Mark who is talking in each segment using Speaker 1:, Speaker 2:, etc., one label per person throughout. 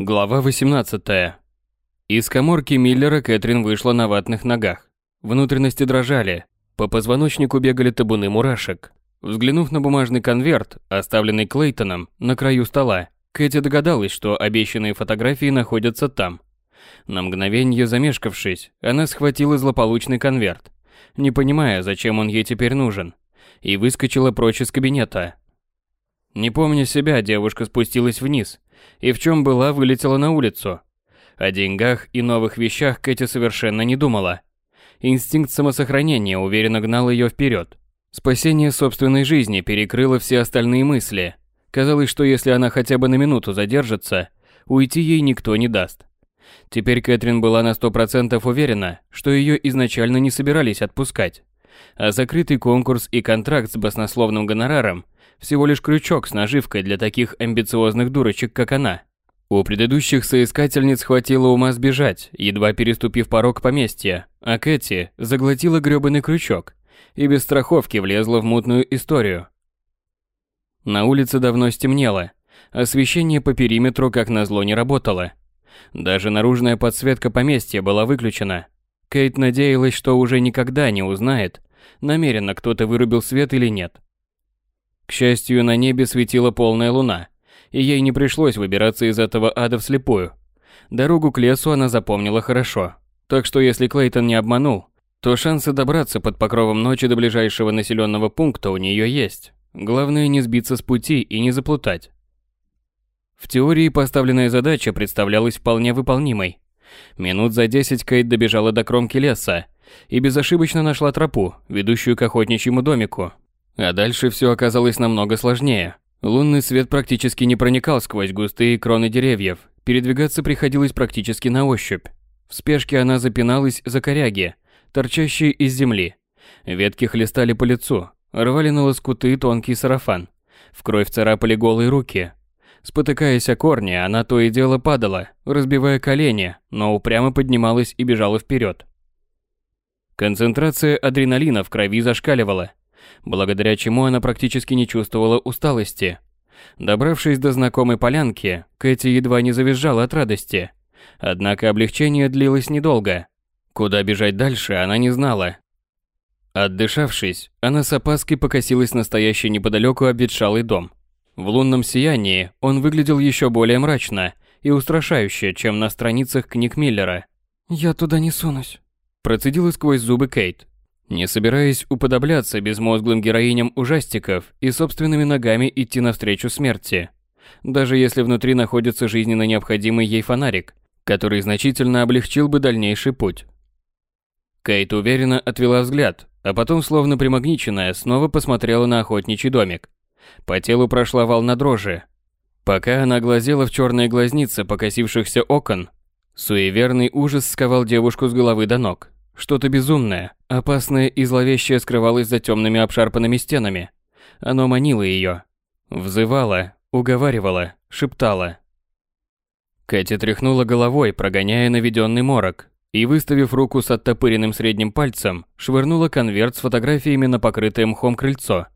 Speaker 1: Глава 18. Из коморки Миллера Кэтрин вышла на ватных ногах. Внутренности дрожали, по позвоночнику бегали табуны мурашек. Взглянув на бумажный конверт, оставленный Клейтоном на краю стола, Кэти догадалась, что обещанные фотографии находятся там. На мгновение замешкавшись, она схватила злополучный конверт, не понимая, зачем он ей теперь нужен, и выскочила прочь из кабинета. Не помня себя, девушка спустилась вниз и в чем была, вылетела на улицу. О деньгах и новых вещах Кэти совершенно не думала. Инстинкт самосохранения уверенно гнал ее вперед. Спасение собственной жизни перекрыло все остальные мысли. Казалось, что если она хотя бы на минуту задержится, уйти ей никто не даст. Теперь Кэтрин была на сто процентов уверена, что ее изначально не собирались отпускать. А закрытый конкурс и контракт с баснословным гонораром всего лишь крючок с наживкой для таких амбициозных дурочек, как она. У предыдущих соискательниц хватило ума сбежать, едва переступив порог поместья, а Кэти заглотила грёбаный крючок и без страховки влезла в мутную историю. На улице давно стемнело, освещение по периметру как назло не работало. Даже наружная подсветка поместья была выключена. Кейт надеялась, что уже никогда не узнает, намеренно кто-то вырубил свет или нет. К счастью, на небе светила полная луна, и ей не пришлось выбираться из этого ада вслепую. Дорогу к лесу она запомнила хорошо, так что если Клейтон не обманул, то шансы добраться под покровом ночи до ближайшего населенного пункта у нее есть. Главное не сбиться с пути и не заплутать. В теории поставленная задача представлялась вполне выполнимой. Минут за десять Кейт добежала до кромки леса и безошибочно нашла тропу, ведущую к охотничьему домику, а дальше все оказалось намного сложнее. Лунный свет практически не проникал сквозь густые кроны деревьев. Передвигаться приходилось практически на ощупь. В спешке она запиналась за коряги, торчащие из земли. Ветки хлестали по лицу, рвали на лоскуты тонкий сарафан. В кровь царапали голые руки. Спотыкаясь о корни, она то и дело падала, разбивая колени, но упрямо поднималась и бежала вперед. Концентрация адреналина в крови зашкаливала благодаря чему она практически не чувствовала усталости. Добравшись до знакомой полянки, Кэти едва не завизжала от радости. Однако облегчение длилось недолго. Куда бежать дальше, она не знала. Отдышавшись, она с опаской покосилась на стоящий неподалеку обветшалый дом. В лунном сиянии он выглядел еще более мрачно и устрашающе, чем на страницах книг Миллера.
Speaker 2: «Я туда не сунусь», –
Speaker 1: процедила сквозь зубы Кейт. Не собираясь уподобляться безмозглым героиням ужастиков и собственными ногами идти навстречу смерти. Даже если внутри находится жизненно необходимый ей фонарик, который значительно облегчил бы дальнейший путь. Кейт уверенно отвела взгляд, а потом, словно примагниченная, снова посмотрела на охотничий домик. По телу прошла волна дрожи. Пока она глазела в черные глазницы покосившихся окон, суеверный ужас сковал девушку с головы до ног. Что-то безумное, опасное и зловещее скрывалось за темными обшарпанными стенами. Оно манило ее. Взывало, уговаривало, шептало. Кэти тряхнула головой, прогоняя наведенный морок, и, выставив руку с оттопыренным средним пальцем, швырнула конверт с фотографиями на покрытое мхом крыльцо.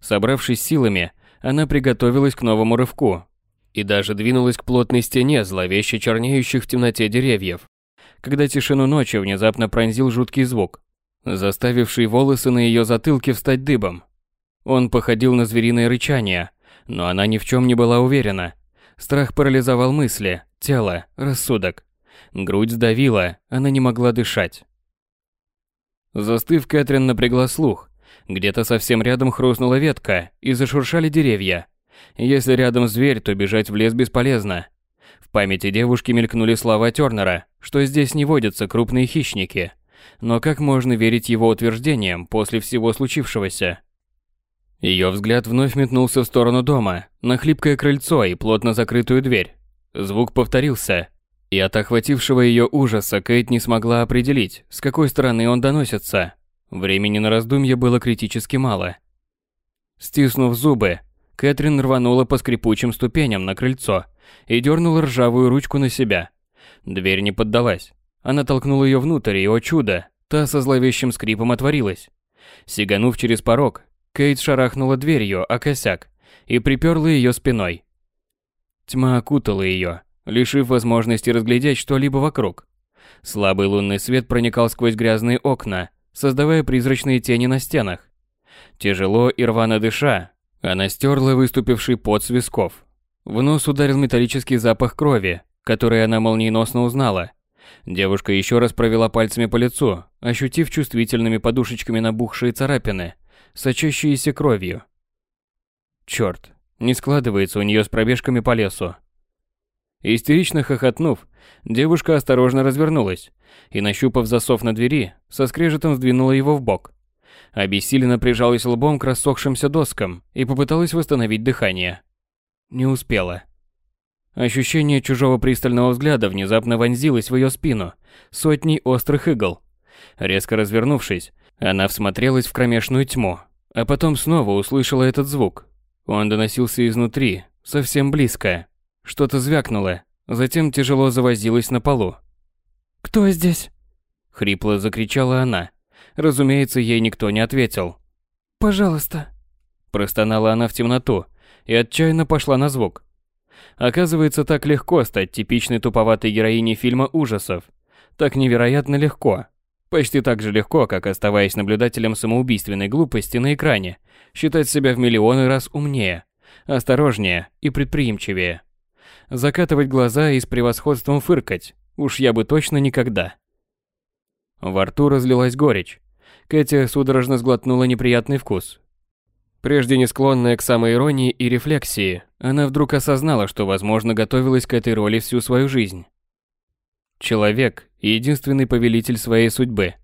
Speaker 1: Собравшись силами, она приготовилась к новому рывку и даже двинулась к плотной стене зловеще чернеющих в темноте деревьев когда тишину ночи внезапно пронзил жуткий звук, заставивший волосы на ее затылке встать дыбом. Он походил на звериное рычание, но она ни в чем не была уверена. Страх парализовал мысли, тело, рассудок. Грудь сдавила, она не могла дышать. Застыв, Кэтрин напрягла слух. Где-то совсем рядом хрустнула ветка, и зашуршали деревья. Если рядом зверь, то бежать в лес бесполезно. В памяти девушки мелькнули слова Тернера, что здесь не водятся крупные хищники. Но как можно верить его утверждениям после всего случившегося? Ее взгляд вновь метнулся в сторону дома, на хлипкое крыльцо и плотно закрытую дверь. Звук повторился, и от охватившего ее ужаса Кейт не смогла определить, с какой стороны он доносится. Времени на раздумье было критически мало. Стиснув зубы, Кэтрин рванула по скрипучим ступеням на крыльцо и дернула ржавую ручку на себя. Дверь не поддалась. Она толкнула ее внутрь, и, о чудо, та со зловещим скрипом отворилась. Сиганув через порог, Кейт шарахнула дверью о косяк и приперла ее спиной. Тьма окутала ее. лишив возможности разглядеть что-либо вокруг. Слабый лунный свет проникал сквозь грязные окна, создавая призрачные тени на стенах. Тяжело и рвано дыша, она стерла выступивший пот с висков. В нос ударил металлический запах крови, который она молниеносно узнала. Девушка еще раз провела пальцами по лицу, ощутив чувствительными подушечками набухшие царапины, сочащиеся кровью. Черт, не складывается у нее с пробежками по лесу. Истерично хохотнув, девушка осторожно развернулась и, нащупав засов на двери, со скрежетом сдвинула его в бок. Обессиленно прижалась лбом к рассохшимся доскам и попыталась восстановить дыхание. Не успела. Ощущение чужого пристального взгляда внезапно вонзилось в ее спину сотней острых игл. Резко развернувшись, она всмотрелась в кромешную тьму, а потом снова услышала этот звук. Он доносился изнутри, совсем близко, что-то звякнуло, затем тяжело завозилось на полу.
Speaker 2: «Кто здесь?»
Speaker 1: Хрипло закричала она. Разумеется, ей никто не ответил.
Speaker 2: «Пожалуйста».
Speaker 1: Простонала она в темноту и отчаянно пошла на звук. Оказывается, так легко стать типичной туповатой героиней фильма ужасов. Так невероятно легко. Почти так же легко, как оставаясь наблюдателем самоубийственной глупости на экране, считать себя в миллионы раз умнее, осторожнее и предприимчивее закатывать глаза и с превосходством фыркать. Уж я бы точно никогда. Во рту разлилась горечь. Кэти судорожно сглотнула неприятный вкус. Прежде не склонная к самоиронии и рефлексии, она вдруг осознала, что, возможно, готовилась к этой роли всю свою жизнь. Человек – единственный повелитель своей судьбы,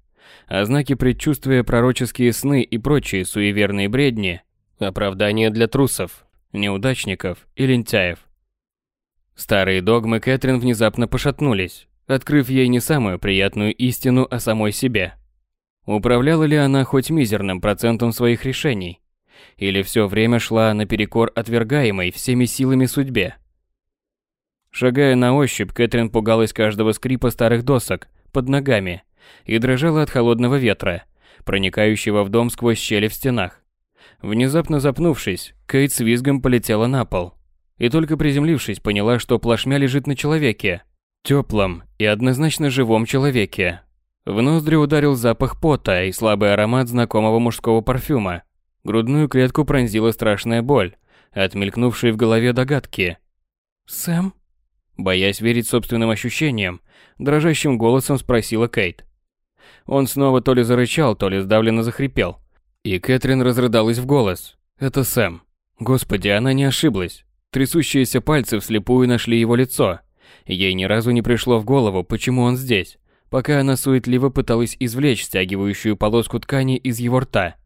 Speaker 1: а знаки предчувствия, пророческие сны и прочие суеверные бредни – оправдание для трусов, неудачников и лентяев – Старые догмы Кэтрин внезапно пошатнулись, открыв ей не самую приятную истину о самой себе. Управляла ли она хоть мизерным процентом своих решений? Или все время шла наперекор отвергаемой всеми силами судьбе? Шагая на ощупь, Кэтрин пугалась каждого скрипа старых досок под ногами и дрожала от холодного ветра, проникающего в дом сквозь щели в стенах. Внезапно запнувшись, Кейт с визгом полетела на пол – и только приземлившись, поняла, что плашмя лежит на человеке. Теплом и однозначно живом человеке. В ноздри ударил запах пота и слабый аромат знакомого мужского парфюма. Грудную клетку пронзила страшная боль, отмелькнувшие в голове догадки.
Speaker 2: «Сэм?»
Speaker 1: Боясь верить собственным ощущениям, дрожащим голосом спросила Кейт. Он снова то ли зарычал, то ли сдавленно захрипел. И Кэтрин разрыдалась в голос. «Это Сэм. Господи, она не ошиблась. Трясущиеся пальцы вслепую нашли его лицо. Ей ни разу не пришло в голову, почему он здесь, пока она суетливо пыталась извлечь стягивающую полоску ткани из его рта,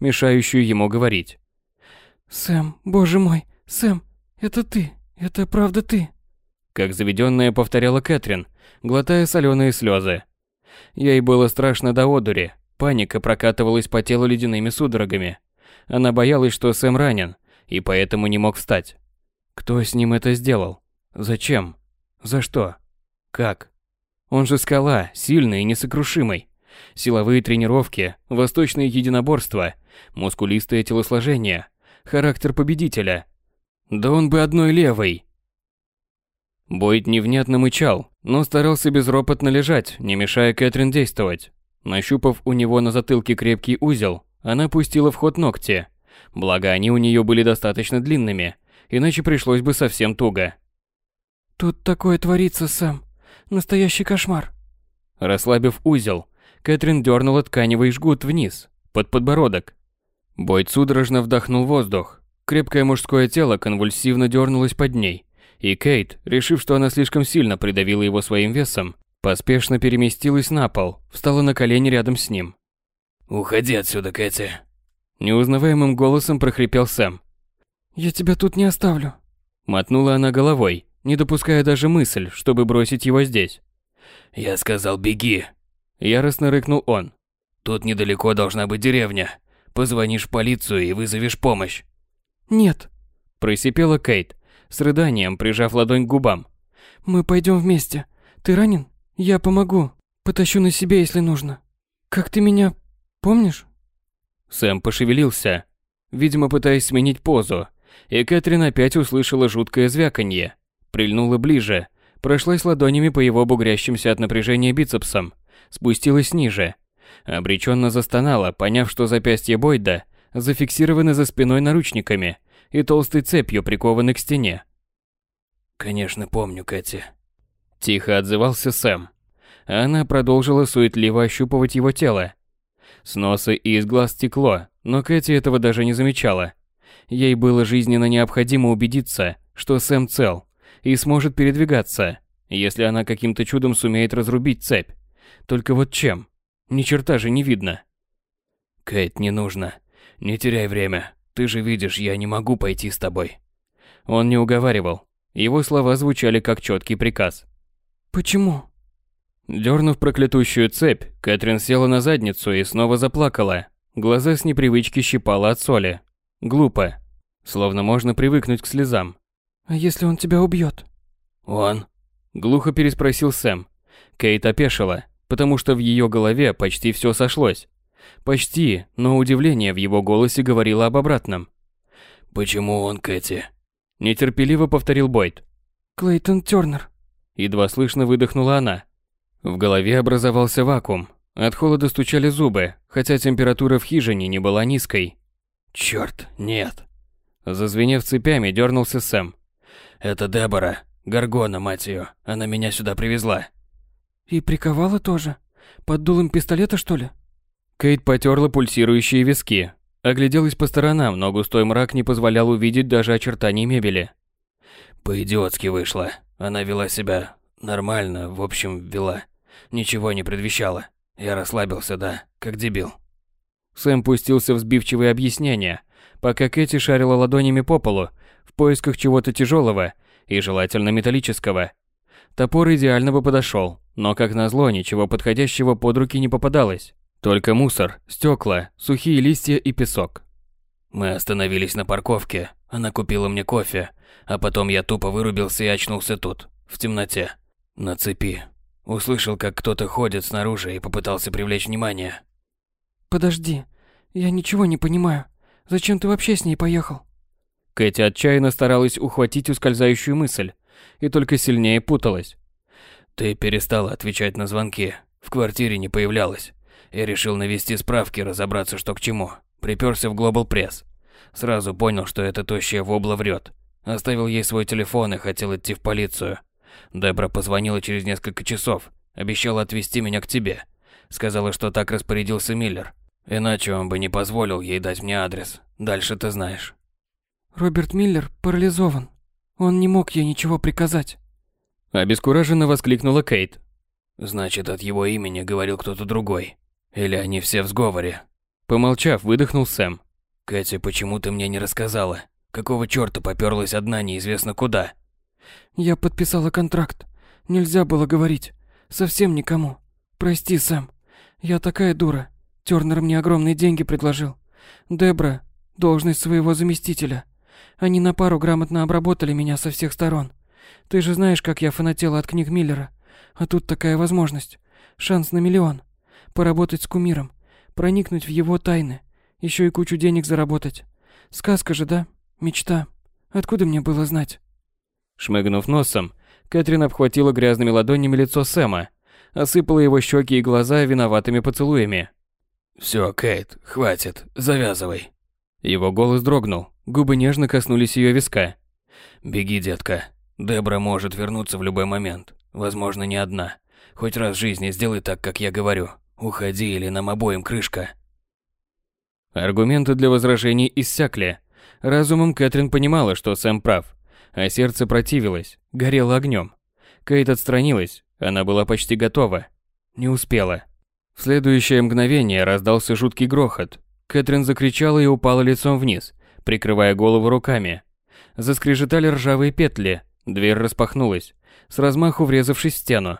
Speaker 1: мешающую ему говорить.
Speaker 2: «Сэм, боже мой, Сэм, это ты, это правда ты?»
Speaker 1: Как заведенная повторяла Кэтрин, глотая соленые слезы. Ей было страшно до одури, паника прокатывалась по телу ледяными судорогами. Она боялась, что Сэм ранен, и поэтому не мог встать. Кто с ним это сделал? Зачем? За что? Как? Он же скала, сильный и несокрушимый. Силовые тренировки, восточные единоборства, мускулистое телосложение, характер победителя. Да он бы одной левой. Бойд невнятно мычал, но старался безропотно лежать, не мешая Кэтрин действовать. Нащупав у него на затылке крепкий узел, она пустила в ход ногти. Благо они у нее были достаточно длинными, иначе пришлось бы совсем туго.
Speaker 2: «Тут такое творится, Сэм. Настоящий кошмар».
Speaker 1: Расслабив узел, Кэтрин дернула тканевый жгут вниз, под подбородок. Бойд судорожно вдохнул воздух. Крепкое мужское тело конвульсивно дернулось под ней, и Кейт, решив, что она слишком сильно придавила его своим весом, поспешно переместилась на пол, встала на колени рядом с ним.
Speaker 3: «Уходи отсюда, Кэти!»
Speaker 1: Неузнаваемым голосом прохрипел Сэм.
Speaker 2: «Я тебя тут не оставлю».
Speaker 1: Мотнула она головой, не допуская даже мысль, чтобы бросить его здесь.
Speaker 3: «Я сказал, беги!»
Speaker 1: Яростно рыкнул он.
Speaker 3: «Тут недалеко должна быть деревня. Позвонишь в полицию и вызовешь помощь».
Speaker 2: «Нет», –
Speaker 1: просипела Кейт, с рыданием прижав ладонь к губам.
Speaker 2: «Мы пойдем вместе. Ты ранен? Я помогу. Потащу на себе, если нужно. Как ты меня... помнишь?»
Speaker 1: Сэм пошевелился, видимо, пытаясь сменить позу, и Кэтрин опять услышала жуткое звяканье. Прильнула ближе, Прошлась ладонями по его бугрящимся от напряжения бицепсам, спустилась ниже. Обреченно застонала, поняв, что запястья Бойда зафиксированы за спиной наручниками и толстой цепью прикованы к стене.
Speaker 3: «Конечно помню, Кэти».
Speaker 1: Тихо отзывался Сэм. Она продолжила суетливо ощупывать его тело. С носа и из глаз стекло, но Кэти этого даже не замечала. Ей было жизненно необходимо убедиться, что Сэм цел и сможет передвигаться, если она каким-то чудом сумеет разрубить цепь. Только вот чем? Ни черта же не видно.
Speaker 3: Кэт, не нужно. Не теряй время. Ты же видишь, я не могу пойти с тобой.
Speaker 1: Он не уговаривал. Его слова звучали как четкий приказ.
Speaker 2: Почему?
Speaker 1: Дернув проклятущую цепь, Кэтрин села на задницу и снова заплакала. Глаза с непривычки щипала от соли. Глупо. Словно можно привыкнуть к слезам.
Speaker 2: А если он тебя убьет?
Speaker 3: Он?
Speaker 1: Глухо переспросил Сэм. Кейт опешила, потому что в ее голове почти все сошлось. Почти, но удивление в его голосе говорило об обратном.
Speaker 3: «Почему он, Кэти?»
Speaker 1: Нетерпеливо повторил Бойд.
Speaker 2: Клейтон Тернер.
Speaker 1: Едва слышно выдохнула она. В голове образовался вакуум. От холода стучали зубы, хотя температура в хижине не была низкой.
Speaker 3: Черт, нет.
Speaker 1: Зазвенев цепями, дернулся Сэм.
Speaker 3: Это Дебора. Гаргона, мать ее. Она меня сюда привезла.
Speaker 2: И приковала тоже? Под дулом пистолета, что ли?
Speaker 1: Кейт потерла пульсирующие виски. Огляделась по сторонам, но густой мрак не позволял увидеть даже очертаний мебели.
Speaker 3: По-идиотски вышло. Она вела себя нормально, в общем, вела. Ничего не предвещало. Я расслабился, да, как дебил.
Speaker 1: Сэм пустился в сбивчивые объяснения, пока Кэти шарила ладонями по полу в поисках чего-то тяжелого и желательно металлического. Топор идеально бы подошел, но как назло ничего подходящего под руки не попадалось. Только мусор, стекла, сухие листья и песок.
Speaker 3: Мы остановились на парковке. Она купила мне кофе, а потом я тупо вырубился и очнулся тут, в темноте, на цепи. Услышал, как кто-то ходит снаружи и попытался привлечь внимание.
Speaker 2: Подожди, я ничего не понимаю. Зачем ты вообще с ней поехал?
Speaker 1: Кэти отчаянно старалась ухватить ускользающую мысль и только сильнее путалась.
Speaker 3: Ты перестала отвечать на звонки. В квартире не появлялась. Я решил навести справки, разобраться, что к чему. Приперся в Global Press. Сразу понял, что эта тощая вобла врет. Оставил ей свой телефон и хотел идти в полицию. Дебра позвонила через несколько часов. Обещала отвезти меня к тебе. Сказала, что так распорядился Миллер. Иначе он бы не позволил ей дать мне адрес. Дальше ты знаешь.
Speaker 2: Роберт Миллер парализован. Он не мог ей ничего приказать.
Speaker 1: Обескураженно воскликнула Кейт.
Speaker 3: Значит, от его имени говорил кто-то другой. Или они все в сговоре.
Speaker 1: Помолчав, выдохнул Сэм.
Speaker 3: Кэти, почему ты мне не рассказала? Какого чёрта попёрлась одна неизвестно куда?
Speaker 2: Я подписала контракт. Нельзя было говорить. Совсем никому. Прости, Сэм. Я такая дура. Тёрнер мне огромные деньги предложил. Дебра – должность своего заместителя. Они на пару грамотно обработали меня со всех сторон. Ты же знаешь, как я фанатела от книг Миллера. А тут такая возможность. Шанс на миллион. Поработать с кумиром. Проникнуть в его тайны. Еще и кучу денег заработать. Сказка же, да? Мечта. Откуда мне было знать?
Speaker 1: Шмыгнув носом, Кэтрин обхватила грязными ладонями лицо Сэма, осыпала его щеки и глаза виноватыми поцелуями.
Speaker 3: Все, Кейт, хватит, завязывай.
Speaker 1: Его голос дрогнул, губы нежно коснулись ее виска.
Speaker 3: Беги, детка. Дебра может вернуться в любой момент. Возможно, не одна. Хоть раз в жизни сделай так, как я говорю. Уходи, или нам обоим крышка.
Speaker 1: Аргументы для возражений иссякли. Разумом Кэтрин понимала, что Сэм прав, а сердце противилось, горело огнем. Кейт отстранилась, она была почти готова. Не успела. В следующее мгновение раздался жуткий грохот. Кэтрин закричала и упала лицом вниз, прикрывая голову руками. Заскрежетали ржавые петли, дверь распахнулась, с размаху врезавшись в стену.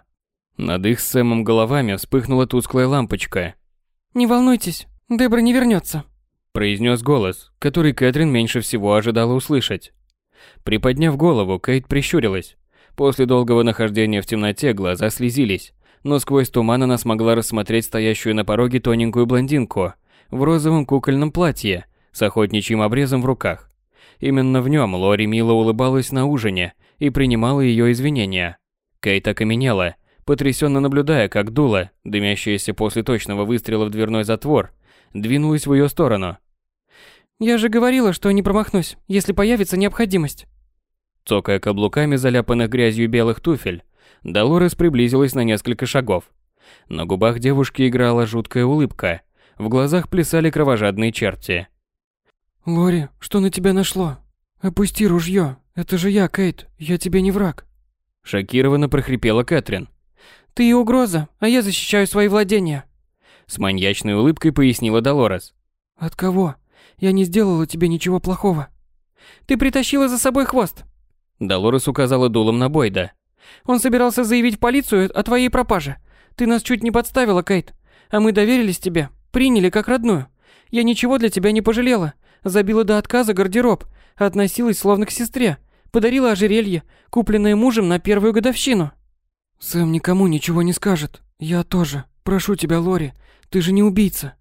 Speaker 1: Над их с Сэмом головами вспыхнула тусклая лампочка.
Speaker 2: «Не волнуйтесь, Дебра не вернется»,
Speaker 1: произнес голос, который Кэтрин меньше всего ожидала услышать. Приподняв голову, Кейт прищурилась. После долгого нахождения в темноте глаза слезились но сквозь туман она смогла рассмотреть стоящую на пороге тоненькую блондинку в розовом кукольном платье с охотничьим обрезом в руках. Именно в нем Лори мило улыбалась на ужине и принимала ее извинения. Кейт окаменела, потрясенно наблюдая, как дуло, дымящееся после точного выстрела в дверной затвор, двинулось в ее сторону.
Speaker 2: «Я же говорила, что не промахнусь, если появится необходимость».
Speaker 1: Цокая каблуками заляпанных грязью белых туфель, Долорес приблизилась на несколько шагов. На губах девушки играла жуткая улыбка, в глазах плясали кровожадные черти.
Speaker 2: «Лори, что на тебя нашло? Опусти ружье, это же я, Кейт, я тебе не враг».
Speaker 1: Шокированно прохрипела Кэтрин.
Speaker 2: «Ты и угроза, а я защищаю свои владения».
Speaker 1: С маньячной улыбкой пояснила Долорес.
Speaker 2: «От кого? Я не сделала тебе ничего плохого». «Ты притащила за собой хвост».
Speaker 1: Долорес указала дулом на Бойда.
Speaker 2: «Он собирался заявить в полицию о твоей пропаже. Ты нас чуть не подставила, Кейт. А мы доверились тебе, приняли как родную. Я ничего для тебя не пожалела. Забила до отказа гардероб, относилась словно к сестре. Подарила ожерелье, купленное мужем на первую годовщину. Сэм никому ничего не скажет. Я тоже. Прошу тебя, Лори. Ты же не убийца.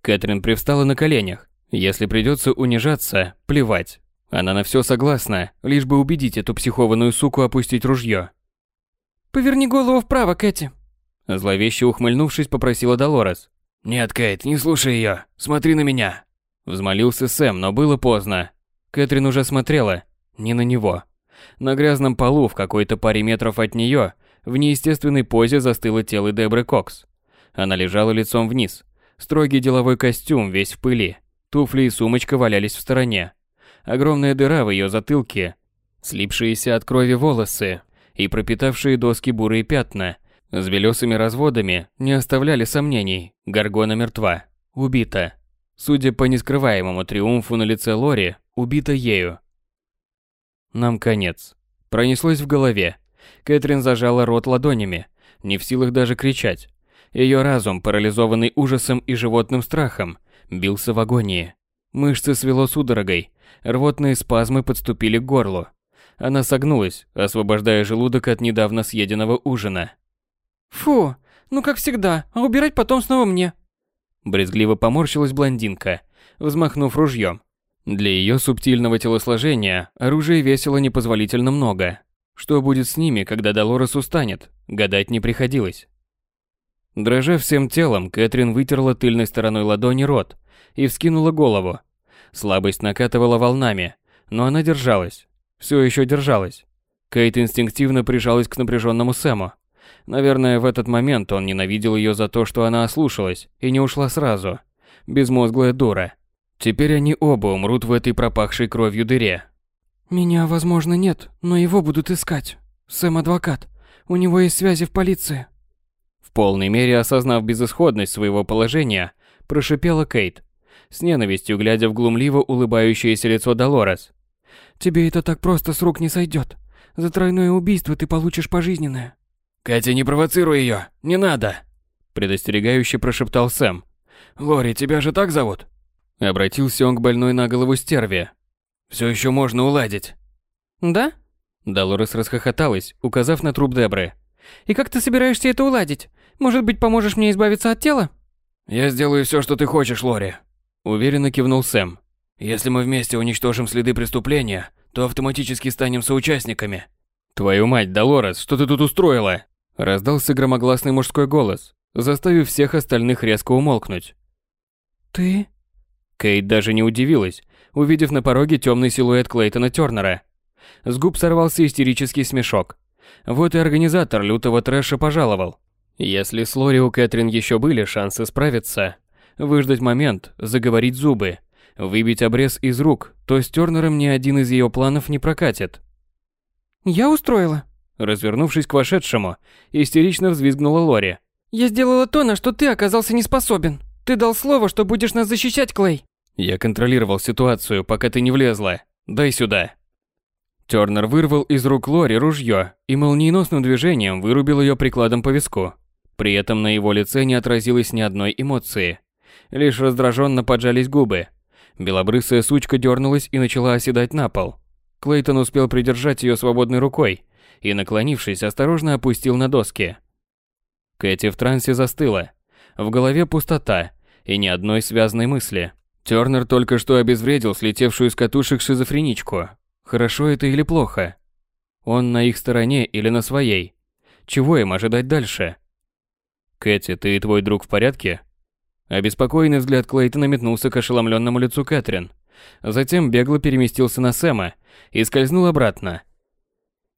Speaker 1: Кэтрин привстала на коленях. Если придется унижаться, плевать. Она на все согласна, лишь бы убедить эту психованную суку опустить ружье.
Speaker 2: «Поверни голову вправо, Кэти»,
Speaker 1: Зловеще ухмыльнувшись, попросила Долорес.
Speaker 3: «Нет, Кейт, не слушай ее. Смотри на меня».
Speaker 1: Взмолился Сэм, но было поздно. Кэтрин уже смотрела. Не на него. На грязном полу, в какой-то паре метров от нее, в неестественной позе застыло тело Дебры Кокс. Она лежала лицом вниз. Строгий деловой костюм весь в пыли. Туфли и сумочка валялись в стороне. Огромная дыра в ее затылке, слипшиеся от крови волосы и пропитавшие доски бурые пятна – с белесыми разводами не оставляли сомнений. Гаргона мертва. Убита. Судя по нескрываемому триумфу на лице Лори, убита ею. Нам конец. Пронеслось в голове. Кэтрин зажала рот ладонями, не в силах даже кричать. Ее разум, парализованный ужасом и животным страхом, бился в агонии. Мышцы свело судорогой, рвотные спазмы подступили к горлу. Она согнулась, освобождая желудок от недавно съеденного ужина.
Speaker 2: Фу, ну как всегда, а убирать потом снова мне.
Speaker 1: Брезгливо поморщилась блондинка, взмахнув ружьем. Для ее субтильного телосложения оружия весило непозволительно много. Что будет с ними, когда Долорес устанет, гадать не приходилось. Дрожа всем телом, Кэтрин вытерла тыльной стороной ладони рот и вскинула голову. Слабость накатывала волнами, но она держалась. Все еще держалась. Кейт инстинктивно прижалась к напряженному Сэму. Наверное, в этот момент он ненавидел ее за то, что она ослушалась и не ушла сразу. Безмозглая дура. Теперь они оба умрут в этой пропахшей кровью дыре.
Speaker 2: Меня, возможно, нет, но его будут искать. Сэм адвокат. У него есть связи в полиции.
Speaker 1: В полной мере осознав безысходность своего положения, прошипела Кейт, с ненавистью глядя в глумливо улыбающееся лицо Долорес.
Speaker 2: Тебе это так просто с рук не сойдет. За тройное убийство ты получишь пожизненное.
Speaker 3: «Катя, не провоцируй ее, не надо!»
Speaker 1: Предостерегающе прошептал Сэм.
Speaker 3: «Лори, тебя же так зовут?»
Speaker 1: Обратился он к больной на голову стерве.
Speaker 3: «Все еще можно уладить».
Speaker 2: «Да?»
Speaker 1: Долорес расхохоталась, указав на труп Дебры.
Speaker 2: «И как ты собираешься это уладить? Может быть, поможешь мне избавиться от тела?»
Speaker 3: «Я сделаю все, что ты хочешь, Лори», —
Speaker 1: уверенно кивнул Сэм.
Speaker 3: «Если мы вместе уничтожим следы преступления, то автоматически станем соучастниками».
Speaker 1: «Твою мать, Долорес, что ты тут устроила?» Раздался громогласный мужской голос, заставив всех остальных резко умолкнуть.
Speaker 2: «Ты?»
Speaker 1: Кейт даже не удивилась, увидев на пороге темный силуэт Клейтона Тернера. С губ сорвался истерический смешок. Вот и организатор лютого трэша пожаловал. Если с Лори у Кэтрин еще были шансы справиться, выждать момент, заговорить зубы, выбить обрез из рук, то с Тернером ни один из ее планов не прокатит.
Speaker 2: «Я устроила?»
Speaker 1: Развернувшись к вошедшему, истерично взвизгнула Лори.
Speaker 2: «Я сделала то, на что ты оказался не способен. Ты дал слово, что будешь нас защищать, Клей».
Speaker 1: «Я контролировал ситуацию, пока ты не влезла. Дай сюда». Тёрнер вырвал из рук Лори ружье и молниеносным движением вырубил ее прикладом по виску. При этом на его лице не отразилось ни одной эмоции. Лишь раздраженно поджались губы. Белобрысая сучка дернулась и начала оседать на пол. Клейтон успел придержать ее свободной рукой, и, наклонившись, осторожно опустил на доски. Кэти в трансе застыла. В голове пустота и ни одной связанной мысли. Тёрнер только что обезвредил слетевшую с катушек шизофреничку. Хорошо это или плохо? Он на их стороне или на своей? Чего им ожидать дальше? «Кэти, ты и твой друг в порядке?» Обеспокоенный взгляд Клейтона метнулся к ошеломленному лицу Кэтрин. Затем бегло переместился на Сэма и скользнул обратно.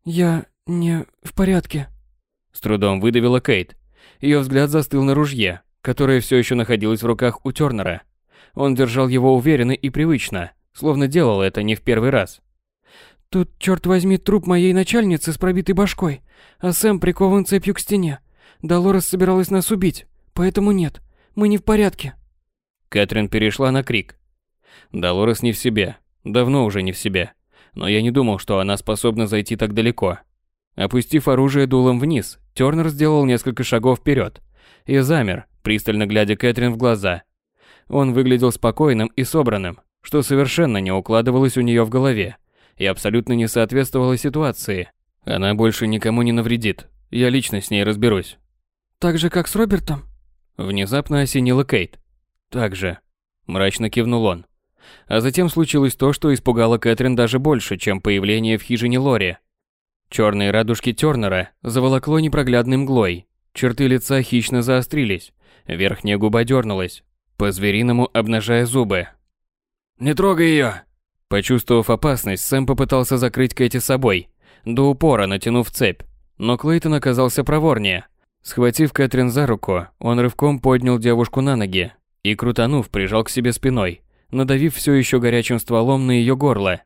Speaker 2: «Я не в порядке», —
Speaker 1: с трудом выдавила Кейт. Ее взгляд застыл на ружье, которое все еще находилось в руках у Тернера. Он держал его уверенно и привычно, словно делал это не в первый раз.
Speaker 2: «Тут, черт возьми, труп моей начальницы с пробитой башкой, а Сэм прикован цепью к стене. Долорес собиралась нас убить, поэтому нет, мы не в порядке».
Speaker 1: Кэтрин перешла на крик. Долорес не в себе, давно уже не в себе. Но я не думал, что она способна зайти так далеко. Опустив оружие дулом вниз, Тёрнер сделал несколько шагов вперед и замер, пристально глядя Кэтрин в глаза. Он выглядел спокойным и собранным, что совершенно не укладывалось у нее в голове и абсолютно не соответствовало ситуации. Она больше никому не навредит. Я лично с ней разберусь.
Speaker 2: Так же, как с Робертом?
Speaker 1: Внезапно осенила Кейт. Так же. Мрачно кивнул он. А затем случилось то, что испугало Кэтрин даже больше, чем появление в хижине Лори. Черные радужки Тернера заволокло непроглядной мглой. Черты лица хищно заострились. Верхняя губа дернулась, по-звериному обнажая зубы.
Speaker 3: «Не трогай ее!»
Speaker 1: Почувствовав опасность, Сэм попытался закрыть Кэти собой, до упора натянув цепь. Но Клейтон оказался проворнее. Схватив Кэтрин за руку, он рывком поднял девушку на ноги и, крутанув, прижал к себе спиной, надавив все еще горячим стволом на ее горло.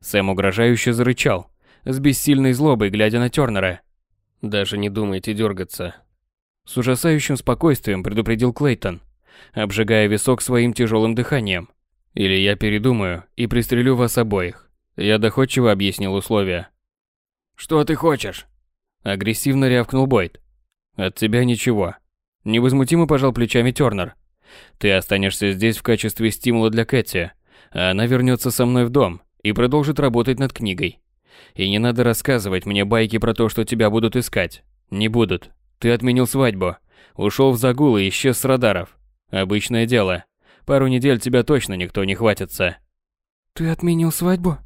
Speaker 1: Сэм угрожающе зарычал, с бессильной злобой глядя на Тернера. «Даже не думайте дергаться». С ужасающим спокойствием предупредил Клейтон, обжигая висок своим тяжелым дыханием. «Или я передумаю и пристрелю вас обоих». Я доходчиво объяснил условия.
Speaker 3: «Что ты хочешь?»
Speaker 1: Агрессивно рявкнул Бойд. «От тебя ничего». Невозмутимо пожал плечами Тернер. «Ты останешься здесь в качестве стимула для Кэти, а она вернется со мной в дом и продолжит работать над книгой. И не надо рассказывать мне байки про то, что тебя будут искать. Не будут. Ты отменил свадьбу. Ушел в загул и исчез с радаров. Обычное дело. Пару недель тебя точно никто не хватится.
Speaker 2: Ты отменил свадьбу?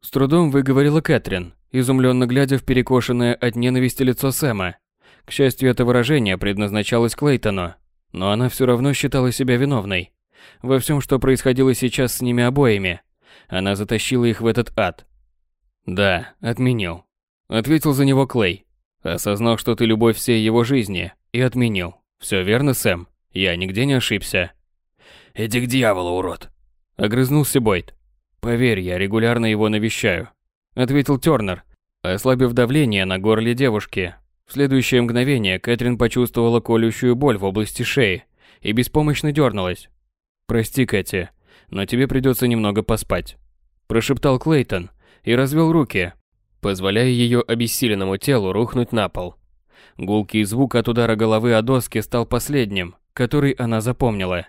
Speaker 1: С трудом выговорила Кэтрин, изумленно глядя в перекошенное от ненависти лицо Сэма. К счастью, это выражение предназначалось Клейтону, но она все равно считала себя виновной. Во всем, что происходило сейчас с ними обоими. Она затащила их в этот ад, «Да, отменил», — ответил за него Клей. Осознал, что ты любовь всей его жизни, и отменил. Все верно, Сэм? Я нигде не ошибся.
Speaker 3: «Иди к дьяволу, урод!»
Speaker 1: — огрызнулся Бойд. «Поверь, я регулярно его навещаю», — ответил Тернер, ослабив давление на горле девушки. В следующее мгновение Кэтрин почувствовала колющую боль в области шеи и беспомощно дернулась. «Прости, Кэти, но тебе придется немного поспать», – прошептал Клейтон, и развел руки, позволяя ее обессиленному телу рухнуть на пол. Гулкий звук от удара головы о доски стал последним, который она запомнила.